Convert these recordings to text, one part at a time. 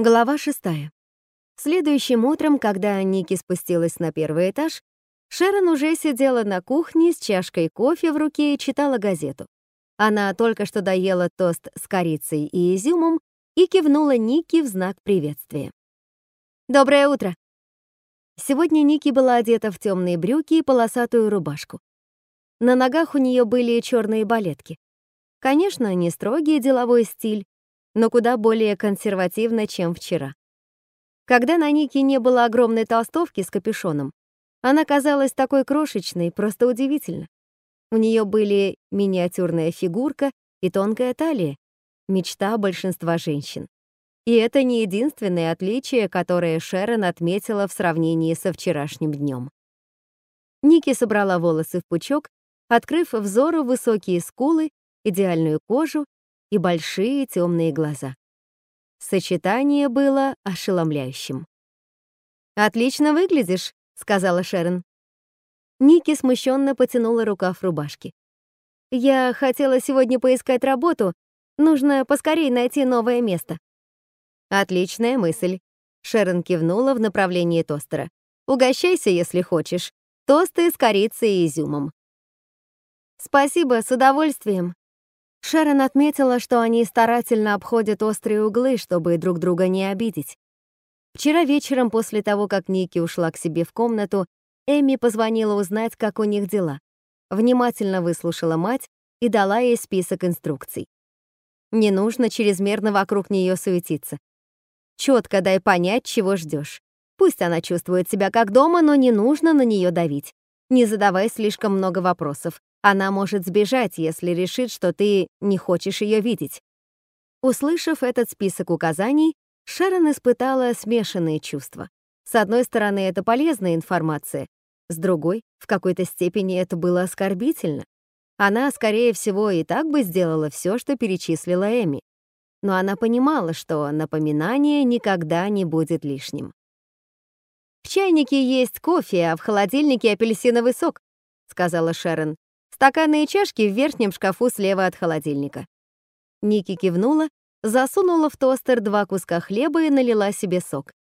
Глава шестая. Следующим утром, когда Ники спустилась на первый этаж, Шерон уже сидела на кухне с чашкой кофе в руке и читала газету. Она только что доела тост с корицей и изюмом и кивнула Ники в знак приветствия. «Доброе утро!» Сегодня Ники была одета в темные брюки и полосатую рубашку. На ногах у нее были черные балетки. Конечно, не строгий деловой стиль, но куда более консервативно, чем вчера. Когда на Нике не было огромной толстовки с капюшоном, она казалась такой крошечной, просто удивительно. У нее были миниатюрная фигурка и тонкая талия, мечта большинства женщин. И это не единственное отличие, которое Шерон отметила в сравнении со вчерашним днем. Ники собрала волосы в пучок, открыв взору высокие скулы, идеальную кожу и большие темные глаза. Сочетание было ошеломляющим. «Отлично выглядишь», — сказала Шерон. Ники смущенно потянула рукав рубашки. «Я хотела сегодня поискать работу. Нужно поскорее найти новое место». «Отличная мысль», — Шерон кивнула в направлении тостера. «Угощайся, если хочешь. Тосты с корицей и изюмом». «Спасибо, с удовольствием», Шерон отметила, что они старательно обходят острые углы, чтобы друг друга не обидеть. Вчера вечером, после того, как Ники ушла к себе в комнату, Эми позвонила узнать, как у них дела. Внимательно выслушала мать и дала ей список инструкций. Не нужно чрезмерно вокруг нее суетиться. Четко дай понять, чего ждешь. Пусть она чувствует себя как дома, но не нужно на нее давить. Не задавай слишком много вопросов. Она может сбежать, если решит, что ты не хочешь ее видеть. Услышав этот список указаний, Шерон испытала смешанные чувства. С одной стороны, это полезная информация, с другой, в какой-то степени это было оскорбительно. Она, скорее всего, и так бы сделала все, что перечислила Эми. Но она понимала, что напоминание никогда не будет лишним. «В чайнике есть кофе, а в холодильнике апельсиновый сок», — сказала Шерон. Стаканы и чашки в верхнем шкафу слева от холодильника. Ники кивнула, засунула в тостер два куска хлеба и налила себе сок.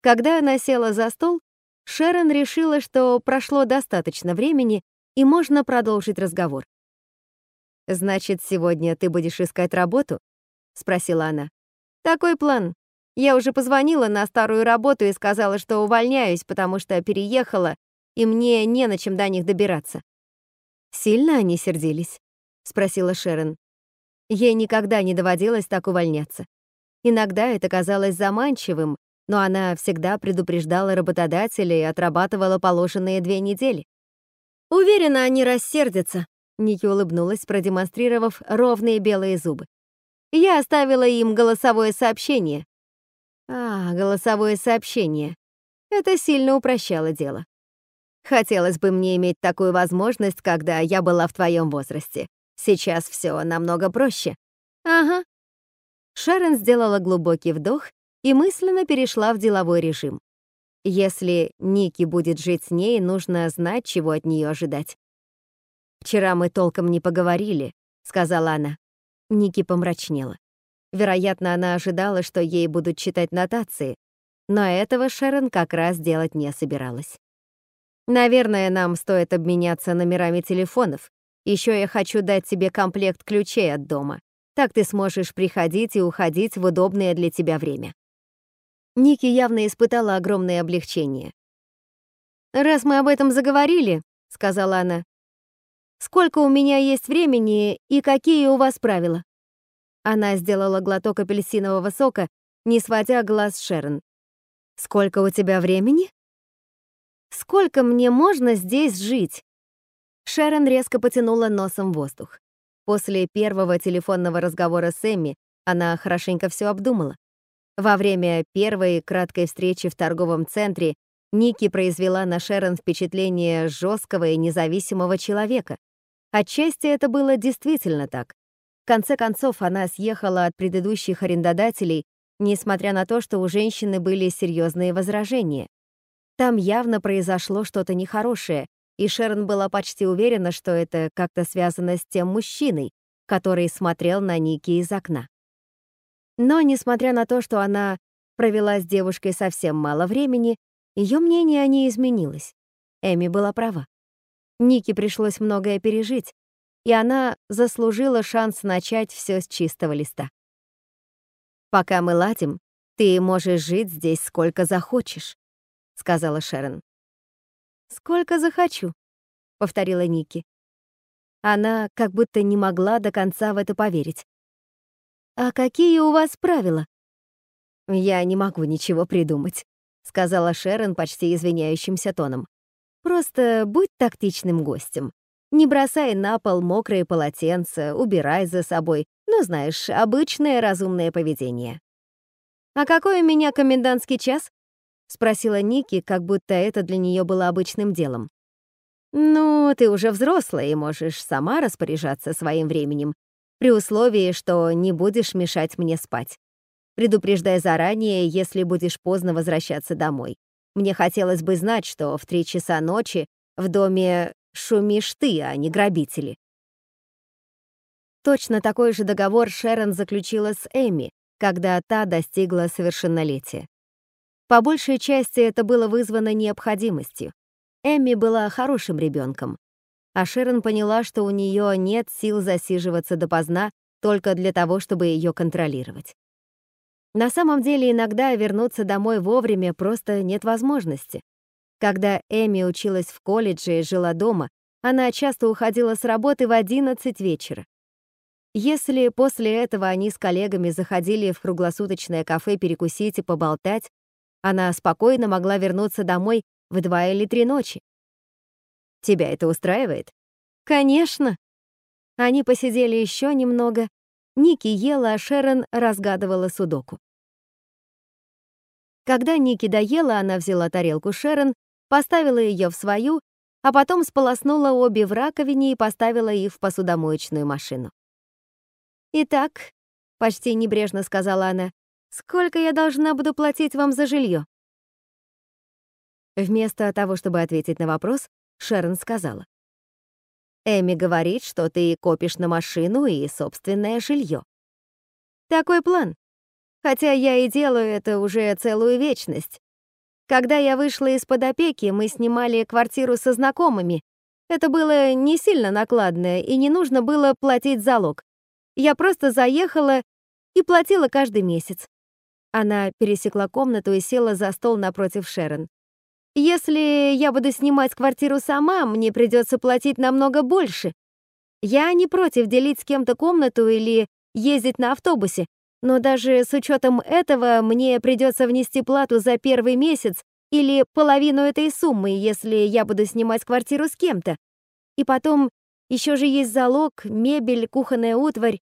Когда она села за стол, Шерон решила, что прошло достаточно времени и можно продолжить разговор. «Значит, сегодня ты будешь искать работу?» — спросила она. «Такой план. Я уже позвонила на старую работу и сказала, что увольняюсь, потому что переехала, и мне не на чем до них добираться. «Сильно они сердились?» — спросила Шерон. Ей никогда не доводилось так увольняться. Иногда это казалось заманчивым, но она всегда предупреждала работодателя и отрабатывала положенные две недели. «Уверена, они рассердятся», — Ники улыбнулась, продемонстрировав ровные белые зубы. «Я оставила им голосовое сообщение». «А, голосовое сообщение. Это сильно упрощало дело. Хотелось бы мне иметь такую возможность, когда я была в твоем возрасте. Сейчас все намного проще. Ага. Шерон сделала глубокий вдох и мысленно перешла в деловой режим. Если Ники будет жить с ней, нужно знать, чего от нее ожидать. «Вчера мы толком не поговорили», — сказала она. Ники помрачнела. Вероятно, она ожидала, что ей будут читать нотации, но этого Шерон как раз делать не собиралась. Наверное, нам стоит обменяться номерами телефонов. Еще я хочу дать тебе комплект ключей от дома. Так ты сможешь приходить и уходить в удобное для тебя время». Ники явно испытала огромное облегчение. «Раз мы об этом заговорили», — сказала она, «сколько у меня есть времени и какие у вас правила?» Она сделала глоток апельсинового сока, не сводя глаз Шерон. «Сколько у тебя времени?» Сколько мне можно здесь жить?» Шерон резко потянула носом воздух. После первого телефонного разговора с Эмми она хорошенько все обдумала. Во время первой краткой встречи в торговом центре Ники произвела на Шерон впечатление жесткого и независимого человека. Отчасти это было действительно так. В конце концов, она съехала от предыдущих арендодателей, несмотря на то, что у женщины были серьезные возражения. Там явно произошло что-то нехорошее, и Шерон была почти уверена, что это как-то связано с тем мужчиной, который смотрел на Ники из окна. Но, несмотря на то, что она провела с девушкой совсем мало времени, ее мнение о ней изменилось. Эми была права. Нике пришлось многое пережить, и она заслужила шанс начать все с чистого листа. «Пока мы ладим, ты можешь жить здесь сколько захочешь», — сказала Шерон. «Сколько захочу», — повторила Ники. Она как будто не могла до конца в это поверить. «А какие у вас правила?» «Я не могу ничего придумать», — сказала Шерон почти извиняющимся тоном. «Просто будь тактичным гостем. Не бросай на пол мокрые полотенца, убирай за собой. Ну, знаешь, обычное разумное поведение». «А какой у меня комендантский час?» — спросила Ники, как будто это для нее было обычным делом. «Ну, ты уже взрослая и можешь сама распоряжаться своим временем, при условии, что не будешь мешать мне спать. Предупреждай заранее, если будешь поздно возвращаться домой. Мне хотелось бы знать, что в три часа ночи в доме шумишь ты, а не грабители». Точно такой же договор Шерон заключила с Эми, когда та достигла совершеннолетия. По большей части это было вызвано необходимостью. Эми была хорошим ребенком, а Шерон поняла, что у нее нет сил засиживаться допоздна только для того, чтобы ее контролировать. На самом деле иногда вернуться домой вовремя просто нет возможности. Когда Эми училась в колледже и жила дома, она часто уходила с работы в 11 вечера. Если после этого они с коллегами заходили в круглосуточное кафе перекусить и поболтать, она спокойно могла вернуться домой в два или три ночи. Тебя это устраивает? Конечно. Они посидели еще немного. Ники ела, а Шерон разгадывала судоку. Когда Ники доела, она взяла тарелку Шерон, поставила ее в свою, а потом сполоснула обе в раковине и поставила их в посудомоечную машину. «Итак», — почти небрежно сказала она, Сколько я должна буду платить вам за жилье? Вместо того, чтобы ответить на вопрос, Шерон сказала. Эми говорит, что ты копишь на машину и собственное жилье. Такой план. Хотя я и делаю это уже целую вечность. Когда я вышла из-под опеки, мы снимали квартиру со знакомыми. Это было не сильно накладно, и не нужно было платить залог. Я просто заехала и платила каждый месяц. Она пересекла комнату и села за стол напротив Шерон. «Если я буду снимать квартиру сама, мне придется платить намного больше. Я не против делить с кем-то комнату или ездить на автобусе, но даже с учетом этого мне придется внести плату за первый месяц или половину этой суммы, если я буду снимать квартиру с кем-то. И потом еще же есть залог, мебель, кухонная утварь.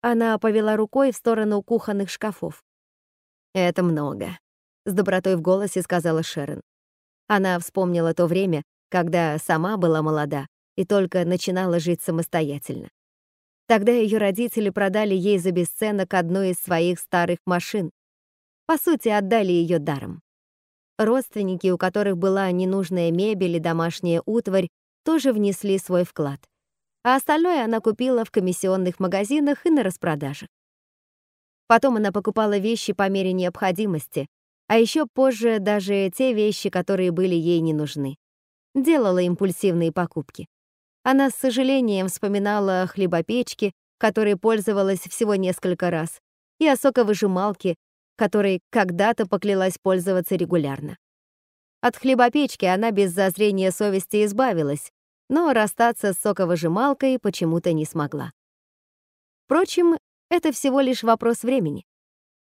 Она повела рукой в сторону кухонных шкафов. «Это много», — с добротой в голосе сказала Шерон. Она вспомнила то время, когда сама была молода и только начинала жить самостоятельно. Тогда ее родители продали ей за бесценок одну из своих старых машин. По сути, отдали ее даром. Родственники, у которых была ненужная мебель и домашняя утварь, тоже внесли свой вклад. А остальное она купила в комиссионных магазинах и на распродажах. Потом она покупала вещи по мере необходимости, а еще позже даже те вещи, которые были ей не нужны. Делала импульсивные покупки. Она с сожалением вспоминала о хлебопечке, которой пользовалась всего несколько раз, и о соковыжималке, которой когда-то поклялась пользоваться регулярно. От хлебопечки она без зазрения совести избавилась, но расстаться с соковыжималкой почему-то не смогла. Впрочем, это всего лишь вопрос времени.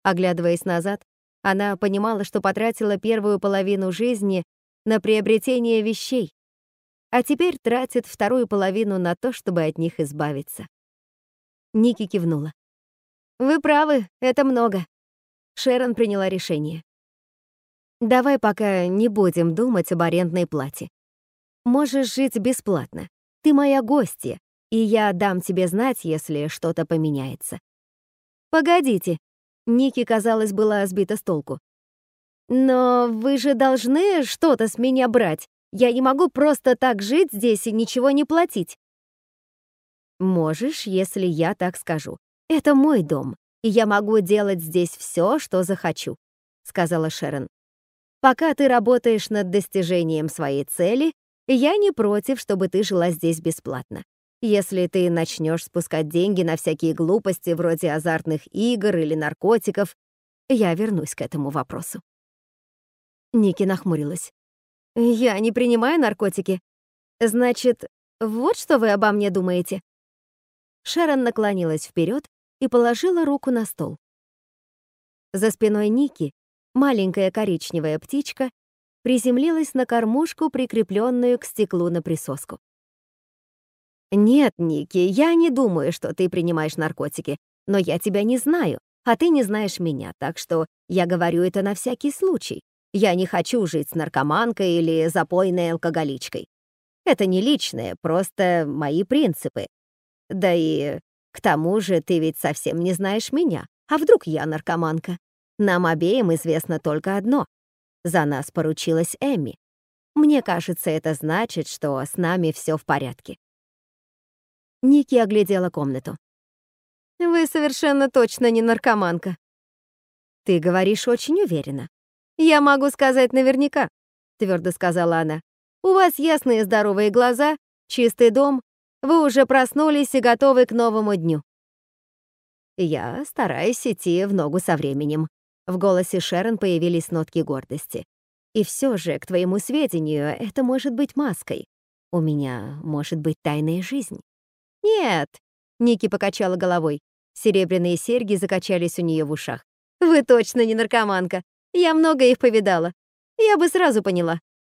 Оглядываясь назад, она понимала, что потратила первую половину жизни на приобретение вещей, а теперь тратит вторую половину на то, чтобы от них избавиться. Ники кивнула. «Вы правы, это много». Шерон приняла решение. «Давай пока не будем думать об арендной плате. Можешь жить бесплатно. Ты моя гостья, и я дам тебе знать, если что-то поменяется. «Погодите!» Ники, казалось, была сбита с толку. «Но вы же должны что-то с меня брать. Я не могу просто так жить здесь и ничего не платить». «Можешь, если я так скажу. Это мой дом, и я могу делать здесь все, что захочу», сказала Шерон. «Пока ты работаешь над достижением своей цели, я не против, чтобы ты жила здесь бесплатно. Если ты начнешь спускать деньги на всякие глупости вроде азартных игр или наркотиков, я вернусь к этому вопросу». Ники нахмурилась. «Я не принимаю наркотики. Значит, вот что вы обо мне думаете?» Шерон наклонилась вперед и положила руку на стол. За спиной Ники маленькая коричневая птичка приземлилась на кормушку, прикрепленную к стеклу на присоску. «Нет, Ники, я не думаю, что ты принимаешь наркотики, но я тебя не знаю, а ты не знаешь меня, так что я говорю это на всякий случай. Я не хочу жить с наркоманкой или запойной алкоголичкой. Это не личное, просто мои принципы. Да и к тому же ты ведь совсем не знаешь меня. А вдруг я наркоманка? Нам обеим известно только одно. За нас поручилась Эми. Мне кажется, это значит, что с нами все в порядке. Ники оглядела комнату. «Вы совершенно точно не наркоманка». «Ты говоришь очень уверенно». «Я могу сказать наверняка», — твердо сказала она. «У вас ясные здоровые глаза, чистый дом, вы уже проснулись и готовы к новому дню». Я стараюсь идти в ногу со временем. В голосе Шерон появились нотки гордости. И все же, к твоему сведению, это может быть маской. У меня может быть тайная жизнь. Нет, Ники покачала головой. Серебряные серьги закачались у нее в ушах. «Вы точно не наркоманка. Я много их повидала. Я бы сразу поняла».